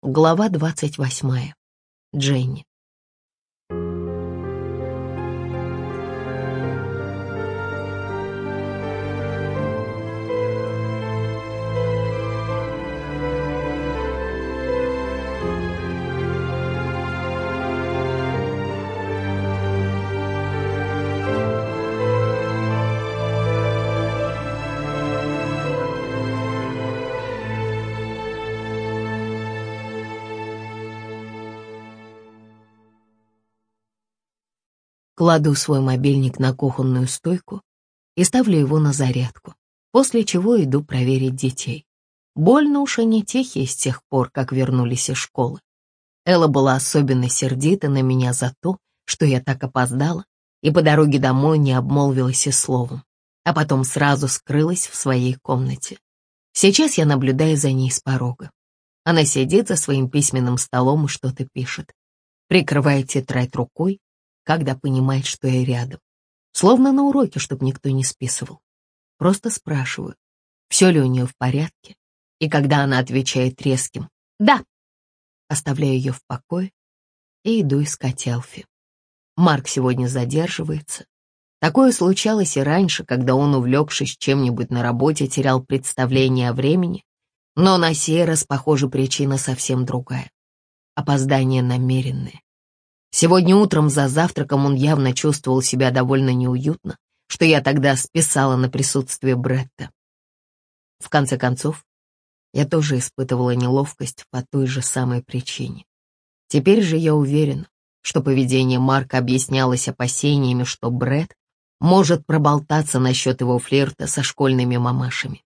Глава двадцать восьмая. Дженни. Кладу свой мобильник на кухонную стойку и ставлю его на зарядку, после чего иду проверить детей. Больно уж они тихие с тех пор, как вернулись из школы. Элла была особенно сердита на меня за то, что я так опоздала и по дороге домой не обмолвилась и словом, а потом сразу скрылась в своей комнате. Сейчас я наблюдаю за ней с порога. Она сидит за своим письменным столом и что-то пишет. Прикрывает тетрадь рукой когда понимает, что я рядом. Словно на уроке, чтобы никто не списывал. Просто спрашиваю, все ли у нее в порядке, и когда она отвечает резким «да», оставляю ее в покое и иду искать Элфи. Марк сегодня задерживается. Такое случалось и раньше, когда он, увлекшись чем-нибудь на работе, терял представление о времени, но на сей раз, похоже, причина совсем другая. Опоздание намеренное. Сегодня утром за завтраком он явно чувствовал себя довольно неуютно, что я тогда списала на присутствие Бретта. В конце концов, я тоже испытывала неловкость по той же самой причине. Теперь же я уверена, что поведение Марка объяснялось опасениями, что Бретт может проболтаться насчет его флирта со школьными мамашами.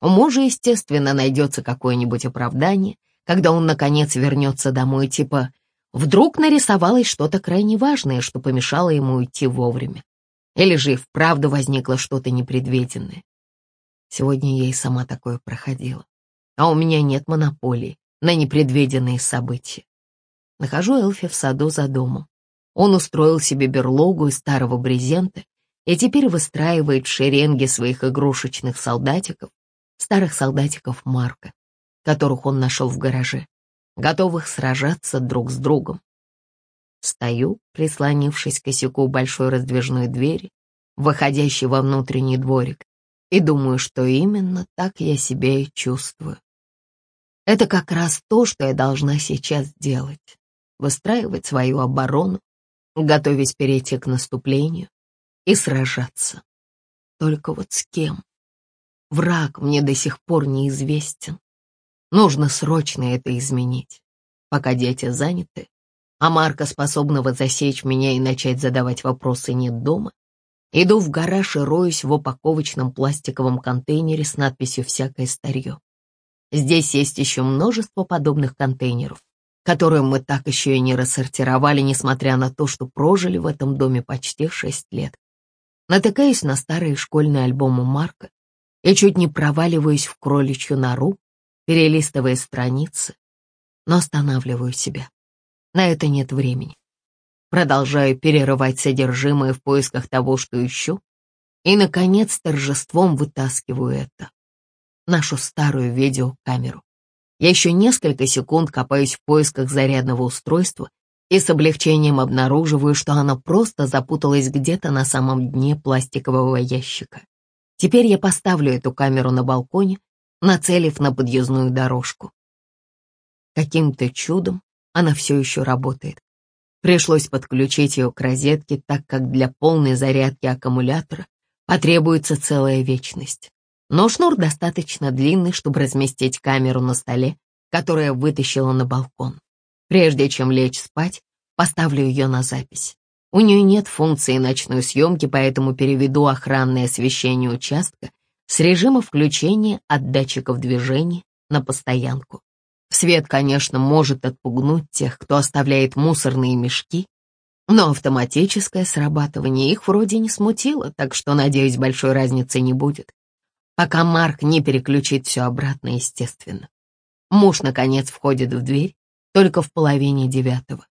У мужа, естественно, найдется какое-нибудь оправдание, когда он, наконец, вернется домой, типа Вдруг нарисовалось что-то крайне важное, что помешало ему уйти вовремя. Или же и вправду возникло что-то непредвиденное. Сегодня я и сама такое проходила. А у меня нет монополии на непредвиденные события. Нахожу Элфи в саду за домом. Он устроил себе берлогу из старого брезента и теперь выстраивает в шеренге своих игрушечных солдатиков, старых солдатиков Марка, которых он нашел в гараже готовых сражаться друг с другом. Стою, прислонившись к косяку большой раздвижной двери, выходящей во внутренний дворик, и думаю, что именно так я себя и чувствую. Это как раз то, что я должна сейчас делать. Выстраивать свою оборону, готовясь перейти к наступлению и сражаться. Только вот с кем? Враг мне до сих пор неизвестен. Нужно срочно это изменить, пока дети заняты, а Марка, способного засечь меня и начать задавать вопросы, нет дома. Иду в гараж и роюсь в упаковочном пластиковом контейнере с надписью «Всякое старье». Здесь есть еще множество подобных контейнеров, которые мы так еще и не рассортировали, несмотря на то, что прожили в этом доме почти шесть лет. Натыкаюсь на старые школьные альбомы Марка и чуть не проваливаюсь в кроличью нору, перелистывая страницы, но останавливаю себя. На это нет времени. Продолжаю перерывать содержимое в поисках того, что ищу, и, наконец, торжеством вытаскиваю это. Нашу старую видеокамеру. Я еще несколько секунд копаюсь в поисках зарядного устройства и с облегчением обнаруживаю, что оно просто запуталось где-то на самом дне пластикового ящика. Теперь я поставлю эту камеру на балконе нацелив на подъездную дорожку. Каким-то чудом она все еще работает. Пришлось подключить ее к розетке, так как для полной зарядки аккумулятора потребуется целая вечность. Но шнур достаточно длинный, чтобы разместить камеру на столе, которая вытащила на балкон. Прежде чем лечь спать, поставлю ее на запись. У нее нет функции ночной съемки, поэтому переведу охранное освещение участка с режима включения от датчиков движения на постоянку. Свет, конечно, может отпугнуть тех, кто оставляет мусорные мешки, но автоматическое срабатывание их вроде не смутило, так что, надеюсь, большой разницы не будет. Пока Марк не переключит все обратно, естественно. Муж, наконец, входит в дверь только в половине девятого.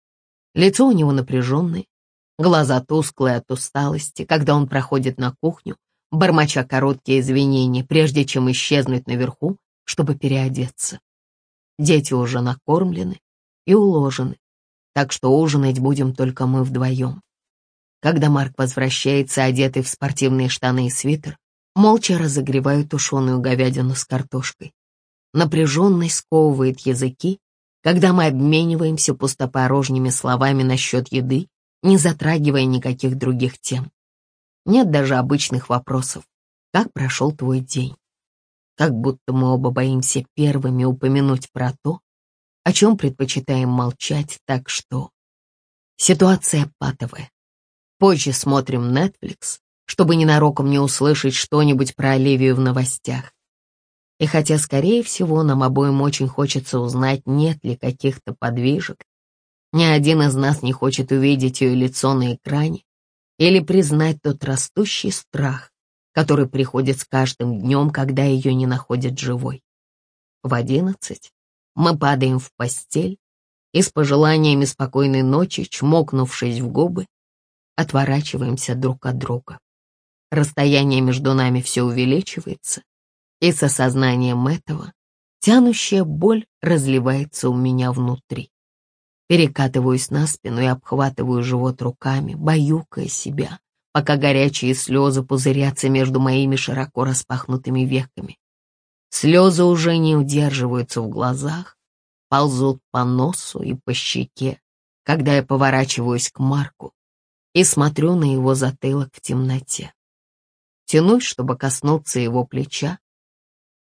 Лицо у него напряженное, глаза тусклые от усталости, когда он проходит на кухню, бормоча короткие извинения, прежде чем исчезнуть наверху, чтобы переодеться. Дети уже накормлены и уложены, так что ужинать будем только мы вдвоем. Когда Марк возвращается, одетый в спортивные штаны и свитер, молча разогреваю тушеную говядину с картошкой. Напряженность сковывает языки, когда мы обмениваемся пустопорожними словами насчет еды, не затрагивая никаких других тем. Нет даже обычных вопросов. Как прошел твой день? Как будто мы оба боимся первыми упомянуть про то, о чем предпочитаем молчать, так что... Ситуация патовая. Позже смотрим Netflix, чтобы ненароком не услышать что-нибудь про Оливию в новостях. И хотя, скорее всего, нам обоим очень хочется узнать, нет ли каких-то подвижек, ни один из нас не хочет увидеть ее лицо на экране или признать тот растущий страх, который приходит с каждым днем, когда ее не находят живой. В одиннадцать мы падаем в постель и с пожеланиями спокойной ночи, чмокнувшись в губы, отворачиваемся друг от друга. Расстояние между нами все увеличивается, и с осознанием этого тянущая боль разливается у меня внутри. Перекатываюсь на спину и обхватываю живот руками, баюкая себя, пока горячие слезы пузырятся между моими широко распахнутыми веками. Слезы уже не удерживаются в глазах, ползут по носу и по щеке, когда я поворачиваюсь к Марку и смотрю на его затылок в темноте. Тянусь, чтобы коснуться его плеча,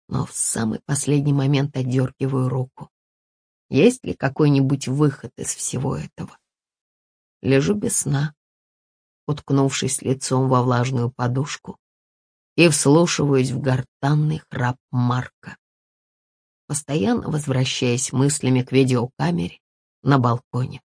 но в самый последний момент отдергиваю руку. Есть ли какой-нибудь выход из всего этого? Лежу без сна, уткнувшись лицом во влажную подушку, и вслушиваюсь в гортанный храп Марка, постоянно возвращаясь мыслями к видеокамере на балконе.